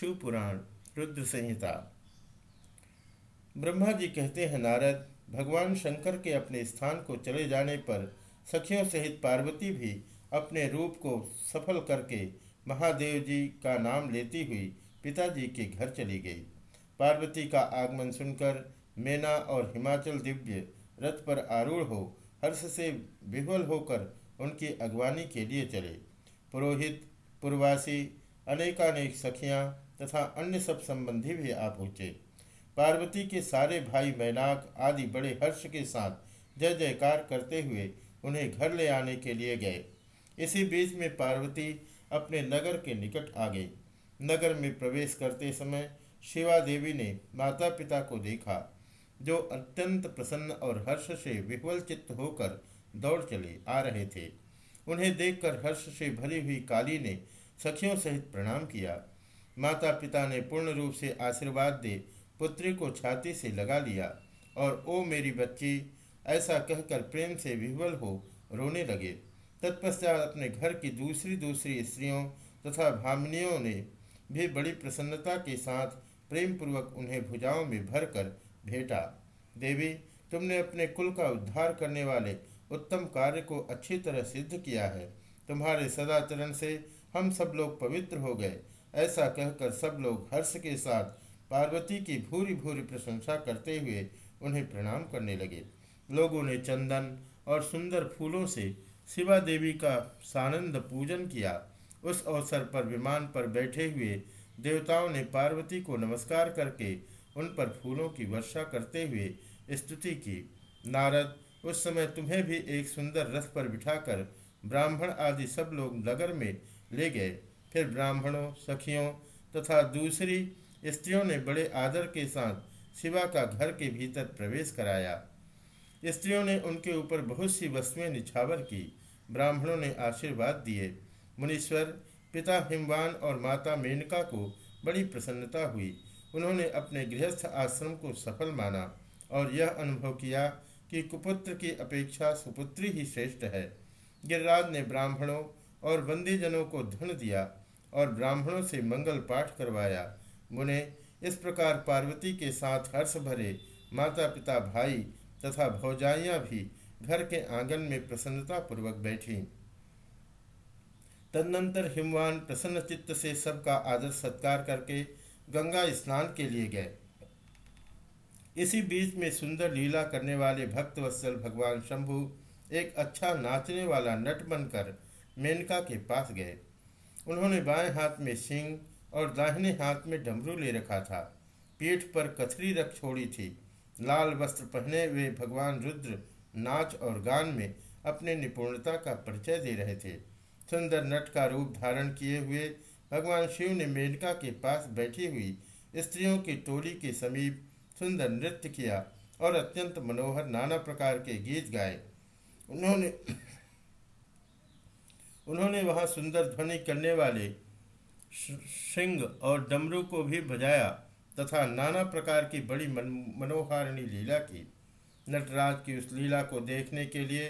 शिव पुराण रुद्र संहिता। ब्रह्मा जी कहते हैं, नारद, भगवान शंकर के अपने स्थान को चले जाने पर सखियों सहित पार्वती भी अपने रूप को सफल करके महादेव जी का नाम लेती हुई पिताजी के घर चली गई। पार्वती का आगमन सुनकर मेना और हिमाचल दिव्य रथ पर आरूढ़ हो, हर्ष से विह्वल होकर उनकी अगवानी के लिए चले। पुरोहित, पूर्वासी, अनेकानेक सखियाँ तथा अन्य सब संबंधी भी आ पहुँचे। पार्वती के सारे भाई मैनाक आदि बड़े हर्ष के साथ जय जयकार करते हुए उन्हें घर ले आने के लिए गए। इसी बीच में पार्वती अपने नगर के निकट आ गई। नगर में प्रवेश करते समय शिवा देवी ने माता पिता को देखा, जो अत्यंत प्रसन्न और हर्ष से विह्वल चित्त होकर दौड़ चले आ रहे थे। उन्हें देखकर हर्ष से भरी हुई काली ने सखियों सहित प्रणाम किया। माता पिता ने पूर्ण रूप से आशीर्वाद दे, पुत्री को छाती से लगा लिया और ओ मेरी बच्ची, ऐसा कहकर प्रेम से विह्वल हो रोने लगे। तत्पश्चात अपने घर की दूसरी दूसरी स्त्रियों तथा भामिनियों ने भी बड़ी प्रसन्नता के साथ प्रेम पूर्वक उन्हें भुजाओं में भरकर भेटा, देवी, तुमने अपने कुल का उद्धार करने वाले उत्तम कार्य को अच्छी तरह सिद्ध किया है। तुम्हारे सदाचरण से हम सब लोग पवित्र हो गए। ऐसा कहकर सब लोग हर्ष के साथ पार्वती की भूरी भूरी प्रशंसा करते हुए उन्हें प्रणाम करने लगे। लोगों ने चंदन और सुंदर फूलों से शिवा देवी का सानंद पूजन किया। उस अवसर पर विमान पर बैठे हुए देवताओं ने पार्वती को नमस्कार करके उन पर फूलों की वर्षा करते हुए स्तुति की। नारद, उस समय तुम्हें भी एक सुंदर रथ पर बिठाकर ब्राह्मण आदि सब लोग नगर में ले गए। फिर ब्राह्मणों, सखियों तथा दूसरी स्त्रियों ने बड़े आदर के साथ शिवा का घर के भीतर प्रवेश कराया। स्त्रियों ने उनके ऊपर बहुत सी वस्तुएँ निछावर की। ब्राह्मणों ने आशीर्वाद दिए। मुनीश्वर, पिता हिमवान और माता मेनका को बड़ी प्रसन्नता हुई। उन्होंने अपने गृहस्थ आश्रम को सफल माना और यह अनुभव किया कि कुपुत्र की अपेक्षा सुपुत्री ही श्रेष्ठ है। गिरिराज ने ब्राह्मणों और बंदीजनों को धन दिया। और ब्राह्मणों से मंगल पाठ करवाया। मुने, इस प्रकार पार्वती के साथ हर्ष भरे माता पिता भाई तथा भौजाइयाँ भी घर के आँगन में प्रसन्नता पूर्वक बैठी। तदनंतर हिमवान प्रसन्न चित्त से सबका आदर सत्कार करके गंगा स्नान के लिए गए। इसी बीच में सुंदर लीला करने वाले भक्त वत्सल भगवान शंभु एक अच्छा नाचने वाला नट बनकर मेनका के पास गए। उन्होंने बाएँ हाथ में सिंह और दाहिने हाथ में डमरू ले रखा था। पीठ पर कथरी रख छोड़ी थी। लाल वस्त्र पहने हुए भगवान रुद्र नाच और गान में अपने निपुणता का परिचय दे रहे थे। सुंदर नट का रूप धारण किए हुए भगवान शिव ने मेनका के पास बैठी हुई स्त्रियों की टोली के समीप सुंदर नृत्य किया और अत्यंत मनोहर नाना प्रकार के गीत गाए। उन्होंने उन्होंने वहाँ सुंदर ध्वनि करने वाले सिंह और डमरू को भी बजाया तथा नाना प्रकार की बड़ी मन, मनोहारिणी लीला की। नटराज की उस लीला को देखने के लिए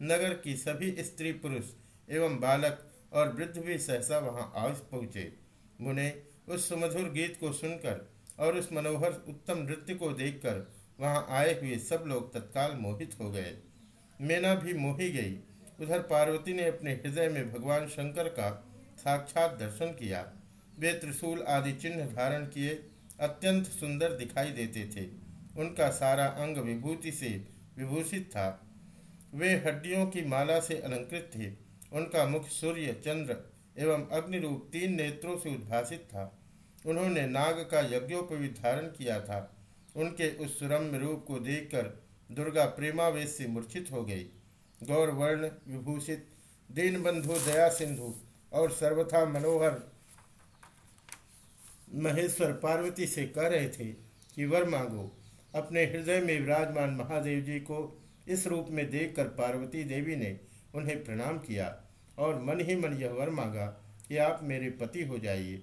नगर की सभी स्त्री पुरुष एवं बालक और वृद्ध भी सहसा वहाँ आज पहुँचे। मुने उस सुमधुर गीत को सुनकर और उस मनोहर उत्तम नृत्य को देखकर वहाँ आए हुए सब लोग तत्काल मोहित हो गए। मैना भी मोही गई उधर पार्वती ने अपने हृदय में भगवान शंकर का साक्षात दर्शन किया। वे त्रिशूल आदि चिन्ह धारण किए, अत्यंत सुंदर दिखाई देते थे। उनका सारा अंग विभूति से विभूषित था। वे हड्डियों की माला से अलंकृत थे। उनका मुख सूर्य, चंद्र एवं अग्नि रूप तीन नेत्रों से उद्भासित था। उन्होंने नाग का यज्ञोपवी धारण किया था। उनके उस सुरम्य रूप को देखकर दुर्गा प्रेमावेश से मूर्छित हो गई। गौर वर्ण विभूषित, दीनबंधु, दया सिंधु और सर्वथा मनोहर महेश्वर पार्वती से कह रहे थे कि वर मांगो। अपने हृदय में विराजमान महादेव जी को इस रूप में देखकर पार्वती देवी ने उन्हें प्रणाम किया और मन ही मन यह वर मांगा कि आप मेरे पति हो जाइए।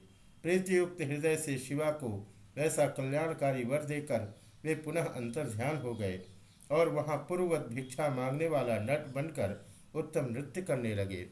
प्रीतियुक्त हृदय से शिवा को वैसा कल्याणकारी वर देकर वे पुनः अंतर ध्यान हो गए। और वहाँ पूर्ववत भिक्षा मांगने वाला नट बनकर उत्तम नृत्य करने लगे।